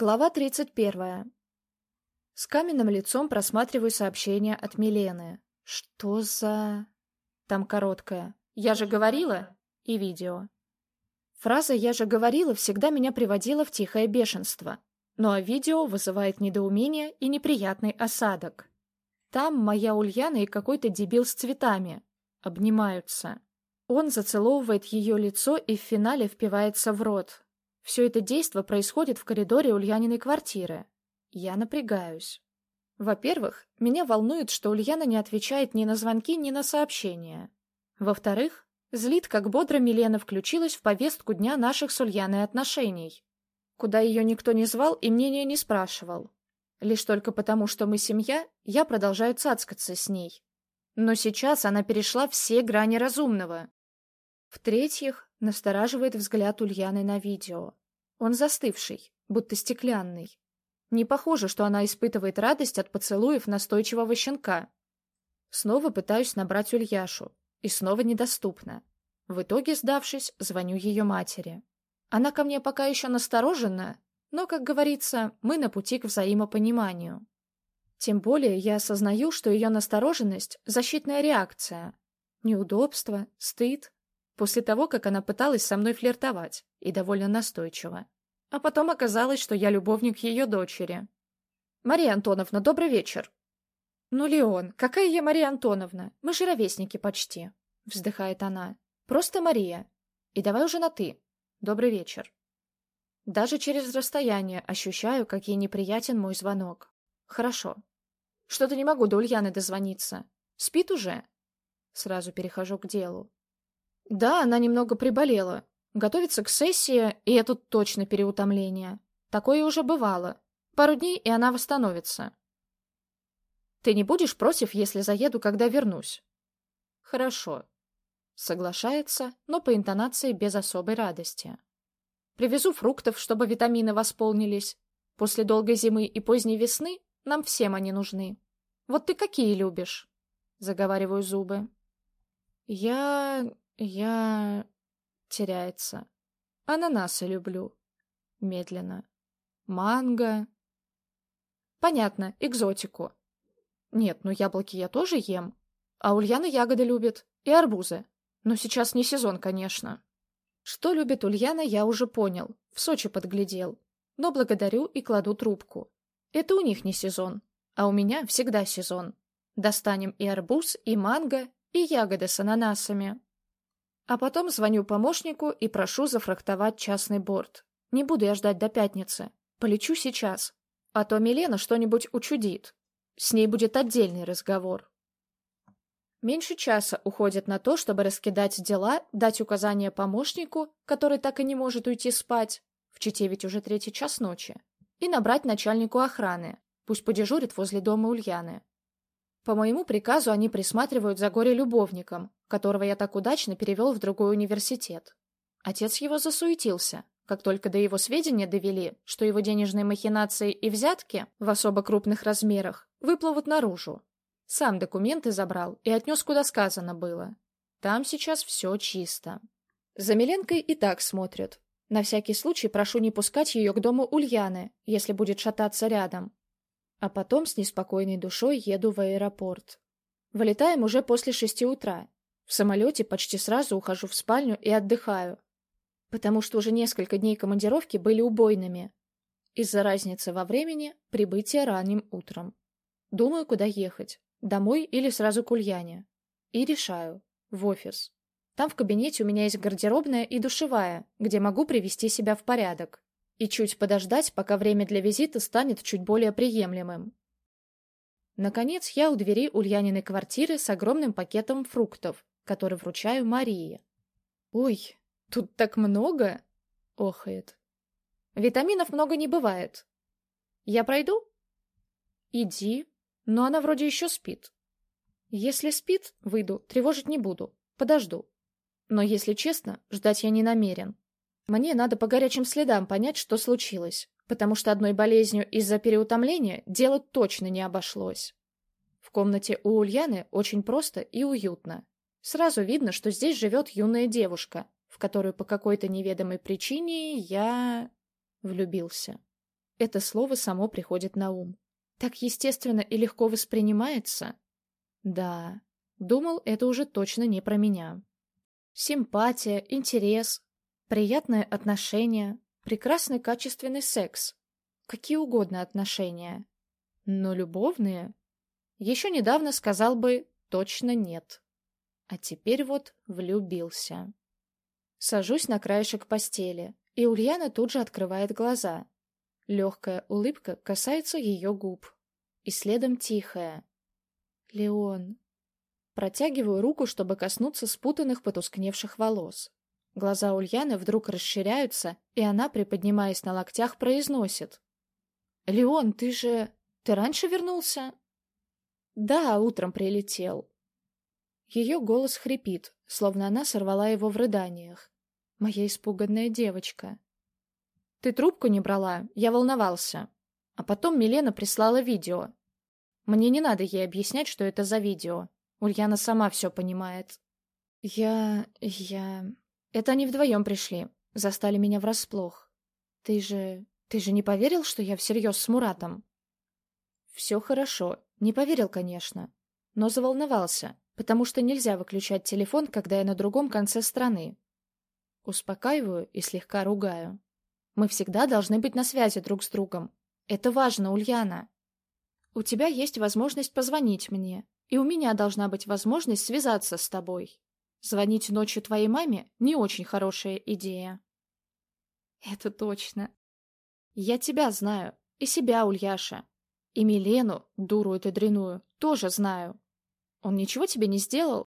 Глава 31. С каменным лицом просматриваю сообщение от Милены. Что за... Там короткое. «Я же говорила» и видео. Фраза «я же говорила» всегда меня приводила в тихое бешенство. Ну а видео вызывает недоумение и неприятный осадок. Там моя Ульяна и какой-то дебил с цветами. Обнимаются. Он зацеловывает ее лицо и в финале впивается в рот, все это действо происходит в коридоре Ульяниной квартиры. Я напрягаюсь. Во-первых, меня волнует, что Ульяна не отвечает ни на звонки, ни на сообщения. Во-вторых, злит, как бодро Милена включилась в повестку дня наших с Ульяной отношений, куда ее никто не звал и мнения не спрашивал. Лишь только потому, что мы семья, я продолжаю цацкаться с ней. Но сейчас она перешла все грани разумного. В-третьих, настораживает взгляд Ульяны на видео. Он застывший, будто стеклянный. Не похоже, что она испытывает радость от поцелуев настойчивого щенка. Снова пытаюсь набрать Ульяшу, и снова недоступно. В итоге, сдавшись, звоню ее матери. Она ко мне пока еще насторожена, но, как говорится, мы на пути к взаимопониманию. Тем более я осознаю, что ее настороженность — защитная реакция. Неудобство, стыд, после того, как она пыталась со мной флиртовать, и довольно настойчиво. А потом оказалось, что я любовник ее дочери. «Мария Антоновна, добрый вечер!» «Ну, Леон, какая я Мария Антоновна? Мы же ровесники почти!» — вздыхает она. «Просто Мария. И давай уже на «ты». Добрый вечер». Даже через расстояние ощущаю, как ей неприятен мой звонок. Хорошо. Что-то не могу до Ульяны дозвониться. Спит уже? Сразу перехожу к делу. Да, она немного приболела. Готовится к сессии, и это точно переутомление. Такое уже бывало. Пару дней, и она восстановится. Ты не будешь против, если заеду, когда вернусь? Хорошо. Соглашается, но по интонации без особой радости. Привезу фруктов, чтобы витамины восполнились. После долгой зимы и поздней весны нам всем они нужны. Вот ты какие любишь? Заговариваю зубы. Я... Я... Теряется. Ананасы люблю. Медленно. Манго. Понятно, экзотику. Нет, ну яблоки я тоже ем. А Ульяна ягоды любит. И арбузы. Но сейчас не сезон, конечно. Что любит Ульяна, я уже понял. В Сочи подглядел. Но благодарю и кладу трубку. Это у них не сезон. А у меня всегда сезон. Достанем и арбуз, и манго, и ягоды с ананасами. А потом звоню помощнику и прошу зафрахтовать частный борт. Не буду я ждать до пятницы. Полечу сейчас. А то Милена что-нибудь учудит. С ней будет отдельный разговор. Меньше часа уходит на то, чтобы раскидать дела, дать указания помощнику, который так и не может уйти спать, в Чите ведь уже третий час ночи, и набрать начальнику охраны, пусть подежурит возле дома Ульяны. По моему приказу они присматривают за горе-любовником, которого я так удачно перевел в другой университет. Отец его засуетился, как только до его сведения довели, что его денежные махинации и взятки в особо крупных размерах выплывут наружу. Сам документы забрал и отнес, куда сказано было. Там сейчас все чисто. За Миленкой и так смотрят. На всякий случай прошу не пускать ее к дому Ульяны, если будет шататься рядом, а потом с неспокойной душой еду в аэропорт. Вылетаем уже после шести утра. В самолете почти сразу ухожу в спальню и отдыхаю, потому что уже несколько дней командировки были убойными. Из-за разницы во времени прибытие ранним утром. Думаю, куда ехать. Домой или сразу к Ульяне. И решаю. В офис. Там в кабинете у меня есть гардеробная и душевая, где могу привести себя в порядок и чуть подождать, пока время для визита станет чуть более приемлемым. Наконец, я у двери Ульяниной квартиры с огромным пакетом фруктов, который вручаю Марии. «Ой, тут так много!» — охает. «Витаминов много не бывает. Я пройду?» «Иди, но она вроде еще спит. Если спит, выйду, тревожить не буду, подожду. Но, если честно, ждать я не намерен. Мне надо по горячим следам понять, что случилось, потому что одной болезнью из-за переутомления дело точно не обошлось. В комнате у Ульяны очень просто и уютно. Сразу видно, что здесь живет юная девушка, в которую по какой-то неведомой причине я влюбился. Это слово само приходит на ум. Так естественно и легко воспринимается? Да, думал, это уже точно не про меня. Симпатия, интерес, приятное отношение, прекрасный качественный секс. Какие угодно отношения. Но любовные? Еще недавно сказал бы «точно нет». А теперь вот влюбился. Сажусь на краешек постели, и Ульяна тут же открывает глаза. Легкая улыбка касается ее губ. И следом тихая. «Леон». Протягиваю руку, чтобы коснуться спутанных потускневших волос. Глаза Ульяны вдруг расширяются, и она, приподнимаясь на локтях, произносит. «Леон, ты же... Ты раньше вернулся?» «Да, утром прилетел». Ее голос хрипит, словно она сорвала его в рыданиях. Моя испуганная девочка. «Ты трубку не брала, я волновался. А потом Милена прислала видео. Мне не надо ей объяснять, что это за видео. Ульяна сама все понимает. Я... я... Это они вдвоем пришли. Застали меня врасплох. Ты же... ты же не поверил, что я всерьез с Муратом? Все хорошо. Не поверил, конечно. Но заволновался, потому что нельзя выключать телефон, когда я на другом конце страны. Успокаиваю и слегка ругаю. Мы всегда должны быть на связи друг с другом. Это важно, Ульяна. У тебя есть возможность позвонить мне, и у меня должна быть возможность связаться с тобой. Звонить ночью твоей маме — не очень хорошая идея. Это точно. Я тебя знаю, и себя, Ульяша. И Милену, дуру эту дряную, тоже знаю. Он ничего тебе не сделал?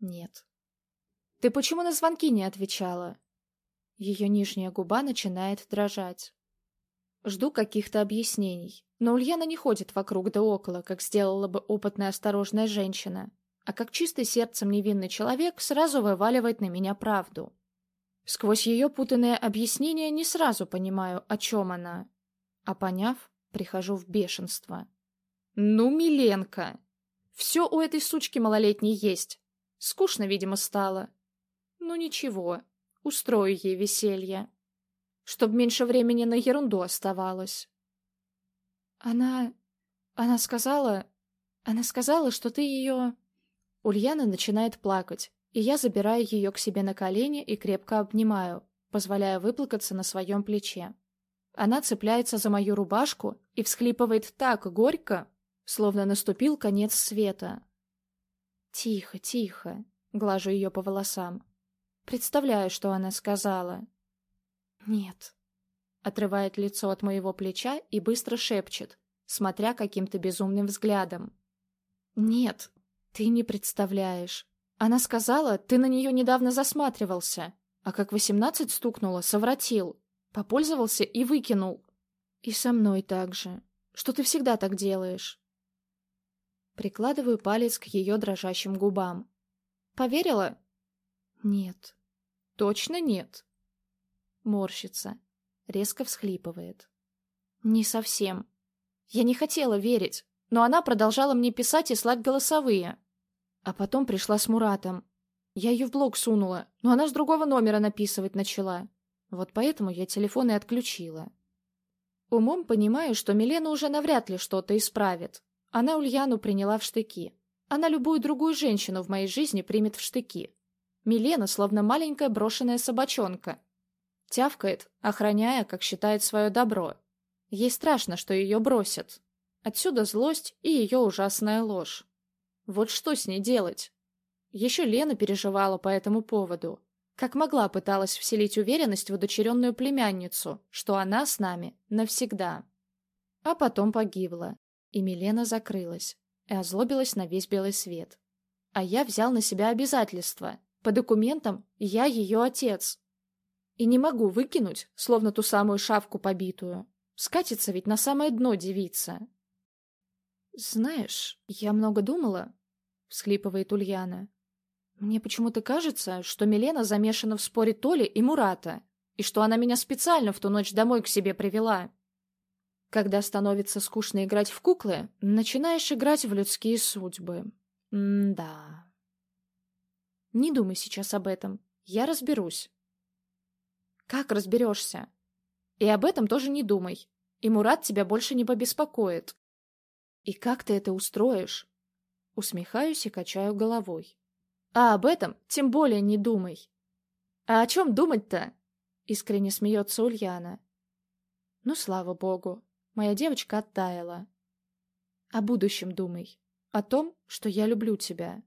Нет. Ты почему на звонки не отвечала? Ее нижняя губа начинает дрожать. Жду каких-то объяснений. Но Ульяна не ходит вокруг да около, как сделала бы опытная осторожная женщина, а как чистый сердцем невинный человек сразу вываливает на меня правду. Сквозь ее путанное объяснение не сразу понимаю, о чем она. А поняв, прихожу в бешенство. «Ну, Миленко! Все у этой сучки малолетней есть. Скучно, видимо, стало. Ну ничего, устрою ей веселье. Чтоб меньше времени на ерунду оставалось». Она... Она сказала... Она сказала, что ты ее... Ульяна начинает плакать, и я забираю ее к себе на колени и крепко обнимаю, позволяя выплакаться на своем плече. Она цепляется за мою рубашку и всхлипывает так горько, словно наступил конец света. «Тихо, тихо», — глажу ее по волосам. Представляю, что она сказала. «Нет, отрывает лицо от моего плеча и быстро шепчет, смотря каким-то безумным взглядом. «Нет, ты не представляешь. Она сказала, ты на нее недавно засматривался, а как восемнадцать стукнуло, совратил, попользовался и выкинул. И со мной так же. Что ты всегда так делаешь?» Прикладываю палец к ее дрожащим губам. «Поверила?» «Нет». «Точно нет?» Морщится резко всхлипывает. «Не совсем. Я не хотела верить, но она продолжала мне писать и слать голосовые. А потом пришла с Муратом. Я ее в блог сунула, но она с другого номера написывать начала. Вот поэтому я телефон и отключила. Умом понимаю, что Милена уже навряд ли что-то исправит. Она Ульяну приняла в штыки. Она любую другую женщину в моей жизни примет в штыки. Милена словно маленькая брошенная собачонка, Тявкает, охраняя, как считает свое добро. Ей страшно, что ее бросят. Отсюда злость и ее ужасная ложь. Вот что с ней делать? Еще Лена переживала по этому поводу. Как могла пыталась вселить уверенность в удочеренную племянницу, что она с нами навсегда. А потом погибла, и Милена закрылась, и озлобилась на весь белый свет. А я взял на себя обязательства. По документам я ее отец, и не могу выкинуть, словно ту самую шавку побитую. Скатится ведь на самое дно девица. «Знаешь, я много думала», — всхлипывает Ульяна. «Мне почему-то кажется, что Милена замешана в споре Толи и Мурата, и что она меня специально в ту ночь домой к себе привела. Когда становится скучно играть в куклы, начинаешь играть в людские судьбы. М-да. Не думай сейчас об этом. Я разберусь. Как разберешься? И об этом тоже не думай. И Мурат тебя больше не побеспокоит. И как ты это устроишь? Усмехаюсь и качаю головой. А об этом тем более не думай. А о чем думать-то? Искренне смеется Ульяна. Ну, слава богу, моя девочка оттаяла. О будущем думай. О том, что я люблю тебя.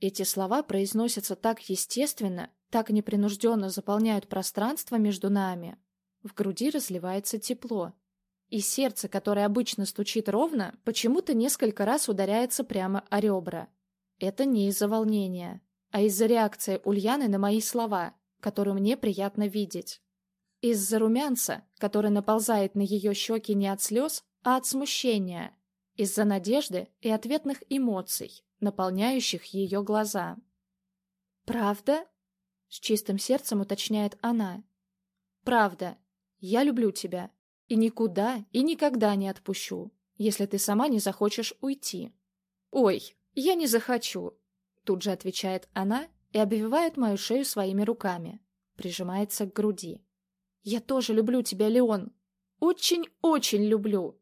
Эти слова произносятся так естественно, так непринужденно заполняют пространство между нами. В груди разливается тепло. И сердце, которое обычно стучит ровно, почему-то несколько раз ударяется прямо о ребра. Это не из-за волнения, а из-за реакции Ульяны на мои слова, которую мне приятно видеть. Из-за румянца, который наползает на ее щеки не от слез, а от смущения. Из-за надежды и ответных эмоций, наполняющих ее глаза. «Правда?» — с чистым сердцем уточняет она. «Правда. Я люблю тебя. И никуда и никогда не отпущу, если ты сама не захочешь уйти». «Ой, я не захочу», — тут же отвечает она и обвивает мою шею своими руками, прижимается к груди. «Я тоже люблю тебя, Леон. Очень-очень люблю.